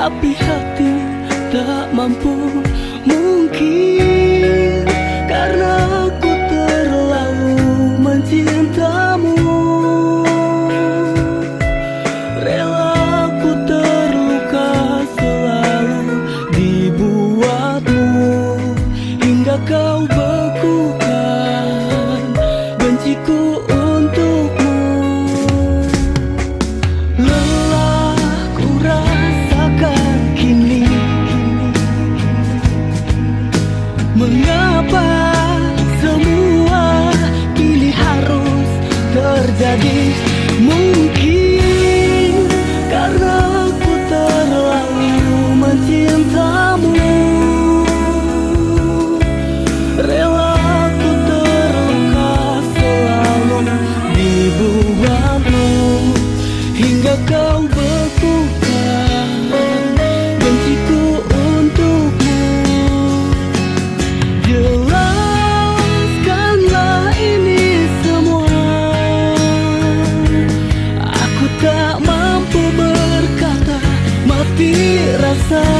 Tapi hati tak mampu mungkin Karena aku terlalu mencintamu. Rela aku terluka selalu dibuatmu Hingga kau terjadi mungkin razão.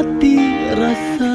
hati rasa